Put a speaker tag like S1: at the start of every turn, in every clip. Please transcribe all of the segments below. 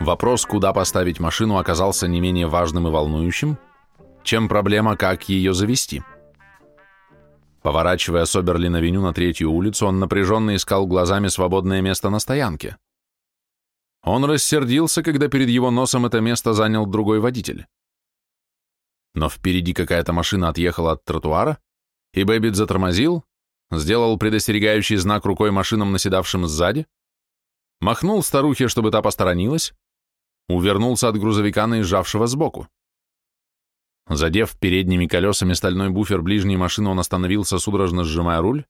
S1: Вопрос, куда поставить машину, оказался не менее важным и волнующим, чем проблема, как ее завести. Поворачивая с Оберлин-авеню на третью улицу, он напряженно искал глазами свободное место на стоянке. Он рассердился, когда перед его носом это место занял другой водитель. Но впереди какая-то машина отъехала от тротуара, и Бэббит затормозил, сделал предостерегающий знак рукой машинам, наседавшим сзади, махнул старухе, чтобы та посторонилась, увернулся от грузовика, наезжавшего сбоку. Задев передними колесами стальной буфер ближней машины, он остановился, судорожно сжимая руль,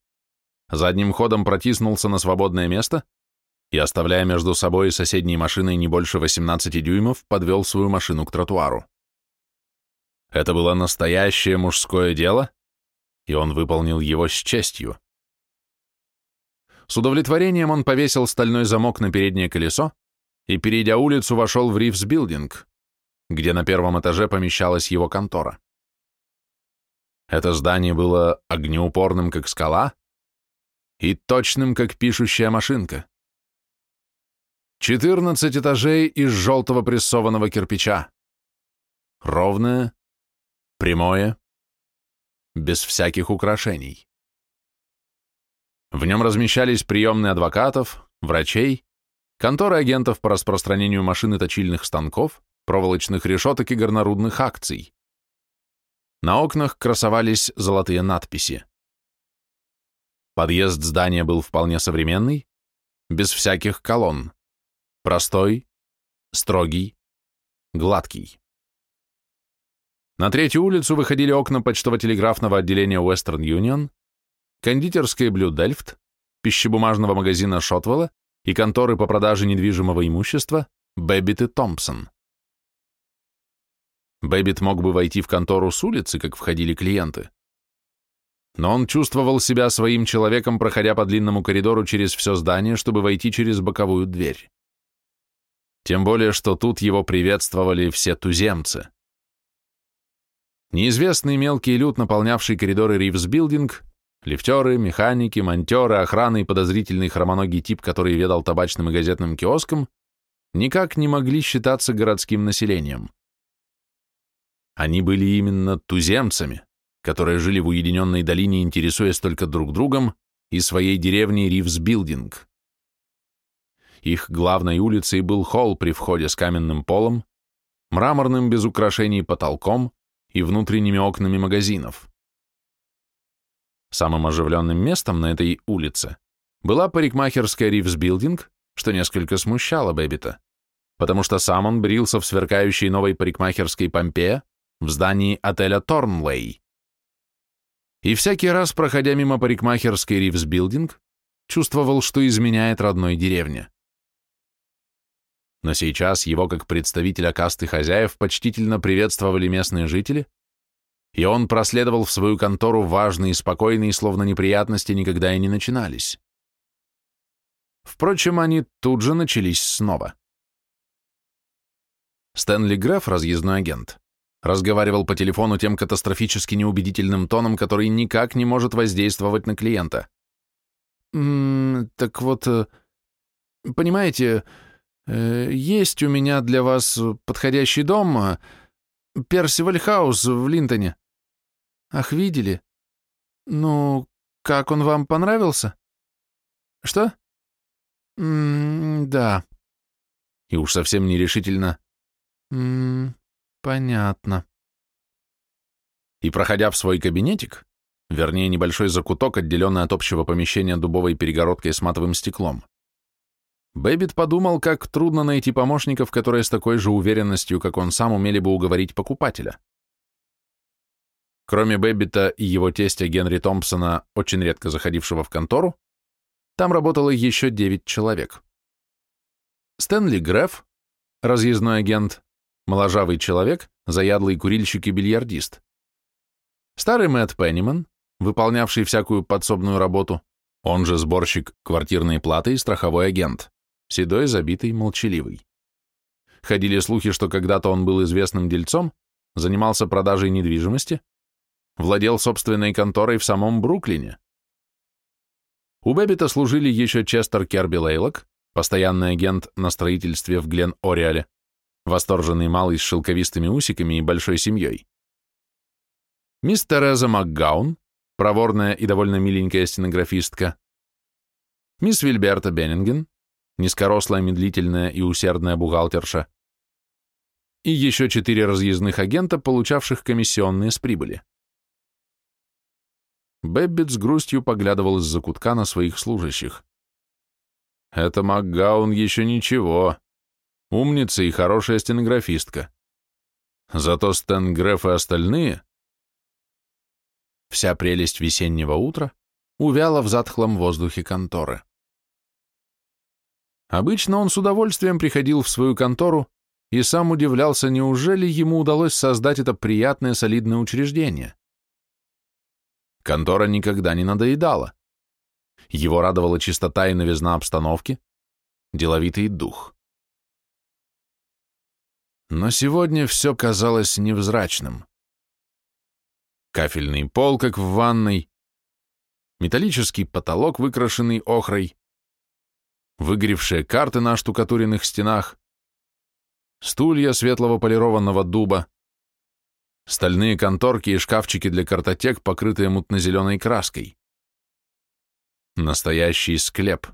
S1: задним ходом протиснулся на свободное место и, оставляя между собой и соседней машиной не больше 18 дюймов, подвел свою машину к тротуару. Это было настоящее мужское дело, и он выполнил его с честью. С удовлетворением он повесил стальной замок на переднее колесо и, перейдя улицу, вошел в Ривс Билдинг, где на первом этаже помещалась его контора. Это здание было огнеупорным, как скала, и точным, как пишущая машинка. Четырнадцать этажей из желтого прессованного кирпича. Ровное, прямое, без всяких украшений. В нем размещались приемные адвокатов, врачей, конторы агентов по распространению машин и точильных станков, проволочных решеток и горнорудных акций. На окнах красовались золотые надписи. Подъезд здания был вполне современный, без всяких колонн. Простой, строгий, гладкий. На третью улицу выходили окна почтово-телеграфного отделения Western Union, кондитерской Blue Delft, пищебумажного магазина Шотвелла и конторы по продаже недвижимого имущества Бэббит и Томпсон. Бэббит мог бы войти в контору с улицы, как входили клиенты. Но он чувствовал себя своим человеком, проходя по длинному коридору через все здание, чтобы войти через боковую дверь. Тем более, что тут его приветствовали все туземцы. Неизвестный мелкий люд, наполнявший коридоры Ривс-билдинг, лифтеры, механики, монтеры, охраны и подозрительный хромоногий тип, который ведал табачным и газетным киоском, никак не могли считаться городским населением. Они были именно туземцами, которые жили в уединенной долине, интересуясь только друг другом и своей деревней Ривс-билдинг. Их главной улицей был холл при входе с каменным полом, мраморным без украшений потолком, и внутренними окнами магазинов. Самым оживленным местом на этой улице была парикмахерская Ривз Билдинг, что несколько смущало Бэббита, потому что сам он брился в сверкающей новой парикмахерской Помпея в здании отеля Торнлей. И всякий раз, проходя мимо парикмахерской Ривз Билдинг, чувствовал, что изменяет родной деревне. Но сейчас его, как представителя касты хозяев, почтительно приветствовали местные жители, и он проследовал в свою контору важный и спокойный, словно неприятности никогда и не начинались. Впрочем, они тут же начались снова. Стэнли Граф, разъездной агент, разговаривал по телефону тем катастрофически неубедительным тоном, который никак не может воздействовать на клиента. «М -м, «Так вот, э, понимаете, есть у меня для вас подходящий дом, э, Персиваль Хаус в Линтоне. Ах, видели? Ну, как он вам понравился? Что? М -м да. И уж совсем нерешительно. М -м, понятно. И проходя в свой кабинетик, вернее, небольшой закуток, отделенный от общего помещения дубовой перегородкой с матовым стеклом, Бэббит подумал, как трудно найти помощников, которые с такой же уверенностью, как он сам, умели бы уговорить покупателя. Кроме Бэббита и его тестя Генри Томпсона, очень редко заходившего в контору, там работало еще девять человек. Стэнли Греф, разъездной агент, моложавый человек, заядлый курильщик и бильярдист. Старый Мэтт Пенниман, выполнявший всякую подсобную работу, он же сборщик квартирной платы и страховой агент седой, забитый, молчаливый. Ходили слухи, что когда-то он был известным дельцом, занимался продажей недвижимости, владел собственной конторой в самом Бруклине. У Бэббита служили еще Честер Керби Лейлок, постоянный агент на строительстве в Глен-Ориале, восторженный малый с шелковистыми усиками и большой семьей. Мисс Тереза МакГаун, проворная и довольно миленькая стенографистка, мисс Вильберта Беннинген, низкорослая, медлительная и усердная бухгалтерша, и еще четыре разъездных агента, получавших комиссионные с прибыли. Бэббит с грустью поглядывал из-за кутка на своих служащих. Это МакГаун еще ничего. Умница и хорошая стенографистка. Зато Стэн Греф и остальные... Вся прелесть весеннего утра увяла в затхлом воздухе конторы. Обычно он с удовольствием приходил в свою контору и сам удивлялся, неужели ему удалось создать это приятное солидное учреждение. Контора никогда не надоедала. Его радовала чистота и новизна обстановки, деловитый дух. Но сегодня все казалось невзрачным. Кафельный пол, как в ванной, металлический потолок, выкрашенный охрой, выгоревшие карты на штукатуренных стенах, стулья светлого полированного дуба, стальные конторки и шкафчики для картотек, покрытые мутно-зеленой краской. Настоящий склеп.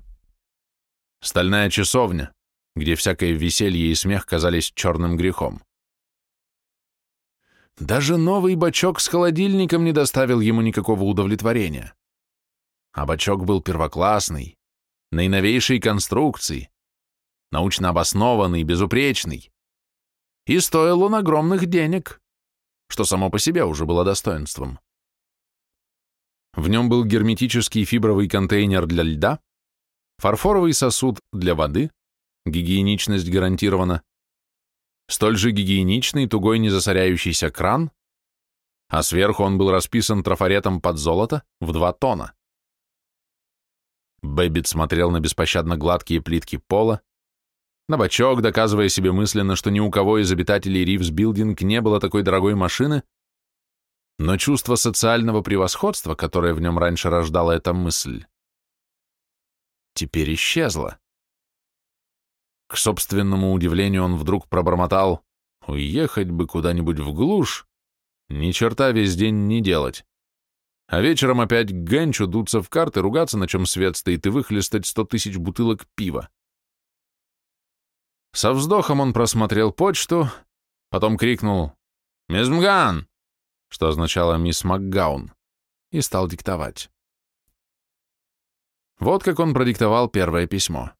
S1: Стальная часовня, где всякое веселье и смех казались черным грехом. Даже новый бачок с холодильником не доставил ему никакого удовлетворения. А бачок был первоклассный, наиновейшей конструкции, научно обоснованный, безупречный. И стоил он огромных денег, что само по себе уже было достоинством. В нем был герметический фибровый контейнер для льда, фарфоровый сосуд для воды, гигиеничность гарантирована, столь же гигиеничный тугой незасоряющийся кран, а сверху он был расписан трафаретом под золото в два тона. Бэббит смотрел на беспощадно гладкие плитки пола, на бачок, доказывая себе мысленно, что ни у кого из обитателей Ривз Билдинг не было такой дорогой машины, но чувство социального превосходства, которое в нем раньше рождало эта мысль, теперь исчезло. К собственному удивлению он вдруг пробормотал «Уехать бы куда-нибудь в глушь, ни черта весь день не делать. А вечером опять к Генчу дуться в карты, ругаться, на чем свет стоит, и выхлестать сто тысяч бутылок пива». Со вздохом он просмотрел почту, потом крикнул «Мисс Мган!» что означало «Мисс МакГаун», и стал диктовать. Вот как он продиктовал первое письмо.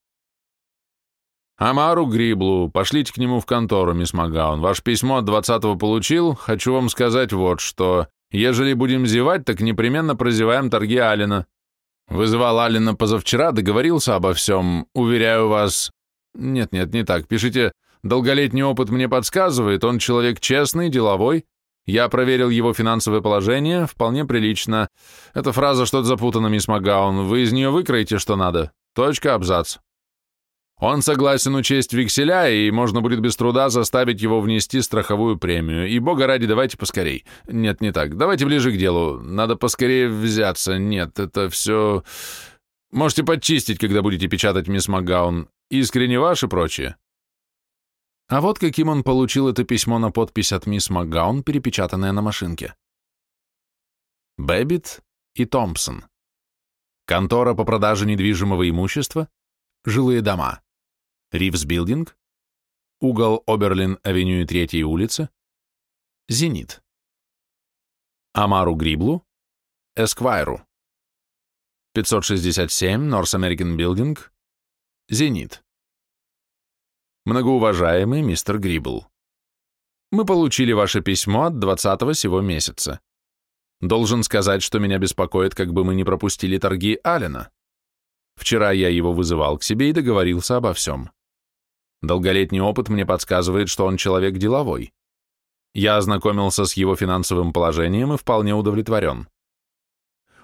S1: «Амару Гриблу, пошлите к нему в контору, мисс МакГаун. Ваше письмо от 20-го получил. Хочу вам сказать вот что. Ежели будем зевать, так непременно прозеваем торги Алина. Вызывал Алина позавчера, договорился обо всем. Уверяю вас... Нет-нет, не так. Пишите, долголетний опыт мне подсказывает, он человек честный, деловой, я проверил его финансовое положение, вполне прилично. Эта фраза что-то запутана, мисс Магаун. Вы из нее выкроете, что надо. Точка, абзац. Он согласен учесть векселя, и можно будет без труда заставить его внести страховую премию. И, бога ради, давайте поскорей. Нет, не так. Давайте ближе к делу. Надо поскорее взяться. Нет, это все... Можете подчистить, когда будете печатать, мисс Магаун. Искренне ваш и прочее. А вот каким он получил это письмо на подпись от мисс МакГаун, перепечатанное на машинке. Бэббит и Томпсон. Контора по продаже недвижимого имущества, жилые дома. Ривз Билдинг, угол Оберлин-авеню и 3 улица, Зенит. Амару Гриблу, Эсквайру. 567 Норс Американ Билдинг, Зенит. Многоуважаемый мистер Грибл, мы получили ваше письмо от 20-го сего месяца. Должен сказать, что меня беспокоит, как бы мы не пропустили торги Алина. Вчера я его вызывал к себе и договорился обо всем. Долголетний опыт мне подсказывает, что он человек деловой. Я ознакомился с его финансовым положением и вполне удовлетворен.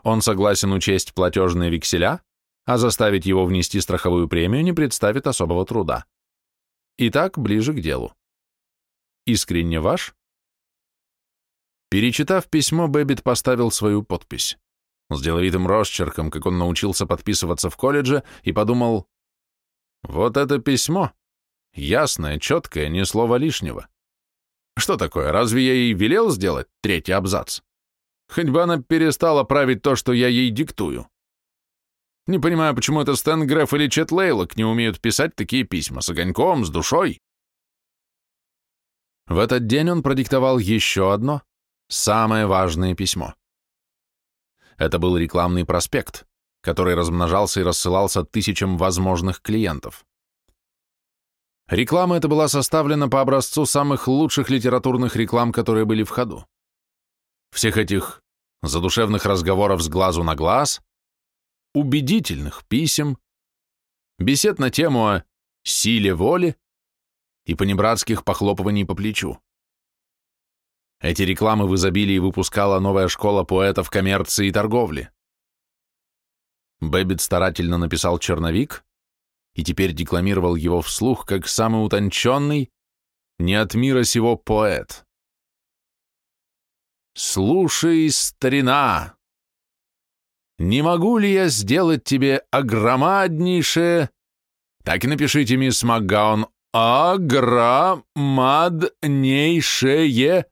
S1: Он согласен учесть платежные векселя, а заставить его внести страховую премию не представит особого труда. Итак, ближе к делу. Искренне ваш? Перечитав письмо, Бэббит поставил свою подпись. с деловитым росчерком, как он научился подписываться в колледже, и подумал, вот это письмо, ясное, четкое, ни слова лишнего. Что такое, разве я ей велел сделать третий абзац? Хоть бы она перестала править то, что я ей диктую. Не понимаю, почему это Стэн Греф или Чет Лейлок не умеют писать такие письма с огоньком, с душой. В этот день он продиктовал еще одно, самое важное письмо. Это был рекламный проспект, который размножался и рассылался тысячам возможных клиентов. Реклама эта была составлена по образцу самых лучших литературных реклам, которые были в ходу. Всех этих задушевных разговоров с глазу на глаз, убедительных писем, бесед на тему о силе воли и понебратских похлопываний по плечу. Эти рекламы в изобилии выпускала новая школа поэтов коммерции и торговли. Бэббит старательно написал черновик и теперь декламировал его вслух как самый утонченный, не от мира сего поэт. «Слушай, старина, не могу ли я сделать тебе огромаднейшее...» Так и напишите, мисс МакГаун, огромаднейшее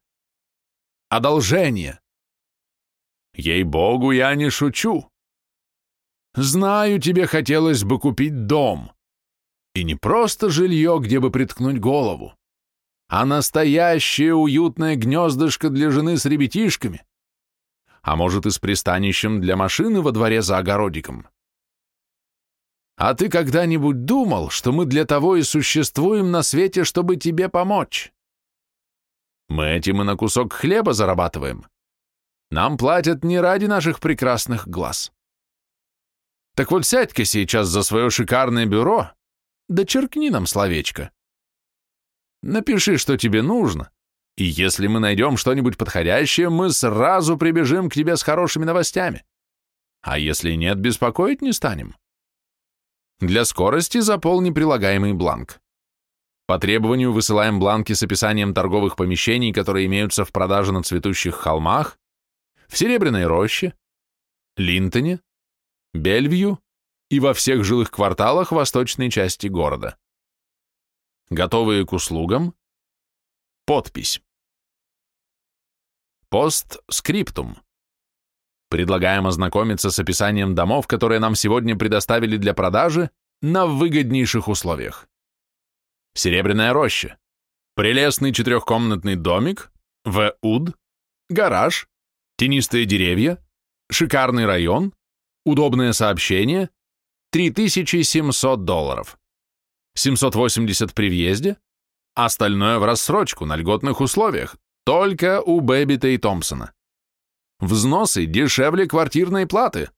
S1: одолжение. Ей-богу, я не шучу. Знаю, тебе хотелось бы купить дом. И не просто жилье, где бы приткнуть голову, а настоящее уютное гнездышко для жены с ребятишками. А может, и с пристанищем для машины во дворе за огородиком. А ты когда-нибудь думал, что мы для того и существуем на свете, чтобы тебе помочь? Мы этим и на кусок хлеба зарабатываем. Нам платят не ради наших прекрасных глаз. Так вот сядь-ка сейчас за свое шикарное бюро, да черкни нам словечко. Напиши, что тебе нужно, и если мы найдем что-нибудь подходящее, мы сразу прибежим к тебе с хорошими новостями. А если нет, беспокоить не станем. Для скорости заполни прилагаемый бланк. По требованию высылаем бланки с описанием торговых помещений, которые имеются в продаже на цветущих холмах, в Серебряной роще, Линтоне, Бельвью и во всех жилых кварталах восточной части города. Готовые к услугам. Подпись. Постскриптум. Предлагаем ознакомиться с описанием домов, которые нам сегодня предоставили для продажи на выгоднейших условиях. Серебряная роща. Прелестный четырехкомнатный домик, вид, гараж, тенистые деревья, шикарный район, удобное сообщение, 3700 долларов. 780 при въезде, остальное в рассрочку на льготных условиях, только у Бэббита и Томпсона. Взносы дешевле квартирной платы.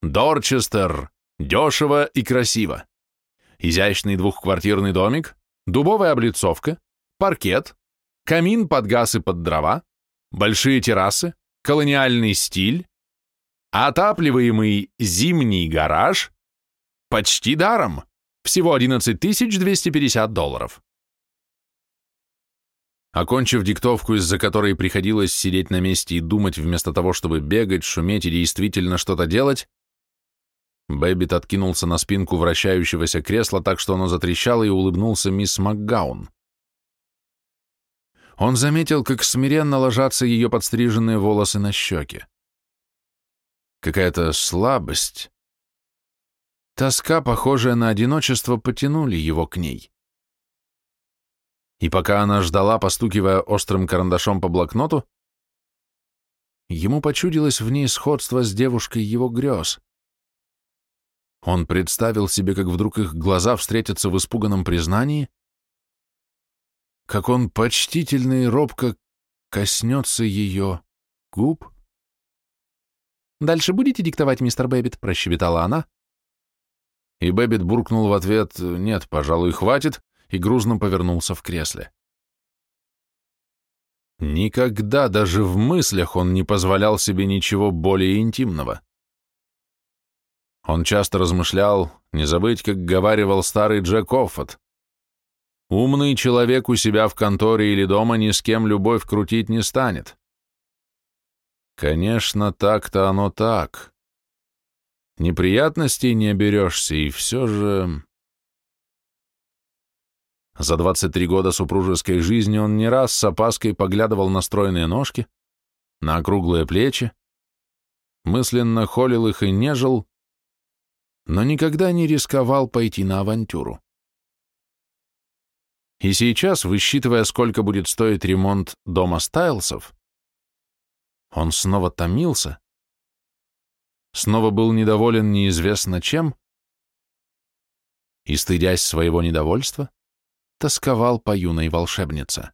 S1: Дорчестер. Дешево и красиво изящный двухквартирный домик, дубовая облицовка, паркет, камин под газ и под дрова, большие террасы, колониальный стиль, отапливаемый зимний гараж, почти даром, всего 11 250 долларов. Окончив диктовку, из-за которой приходилось сидеть на месте и думать вместо того, чтобы бегать, шуметь и действительно что-то делать, Бэббит откинулся на спинку вращающегося кресла так, что оно затрещало, и улыбнулся мисс МакГаун. Он заметил, как смиренно ложатся ее подстриженные волосы на щеки. Какая-то слабость, тоска, похожая на одиночество, потянули его к ней. И пока она ждала, постукивая острым карандашом по блокноту, ему почудилось в ней сходство с девушкой его грез — он представил себе, как вдруг их глаза встретятся в испуганном признании, как он почтительно и робко коснется ее губ. «Дальше будете диктовать, мистер Бэббит?» — прощебетала она. И Бэббит буркнул в ответ «Нет, пожалуй, хватит», и грузно повернулся в кресле. Никогда даже в мыслях он не позволял себе ничего более интимного. Он часто размышлял, не забыть, как говаривал старый Джек Оффот. Умный человек у себя в конторе или дома ни с кем любовь крутить не станет. Конечно, так-то оно так. Неприятностей не оберешься, и все же... За 23 года супружеской жизни он не раз с опаской поглядывал на стройные ножки, на округлые плечи, мысленно холил их и нежил, но никогда не рисковал пойти на авантюру. И сейчас, высчитывая, сколько будет стоить ремонт дома Стайлсов, он снова томился, снова был недоволен неизвестно чем и, стыдясь своего недовольства, тосковал по юной волшебнице.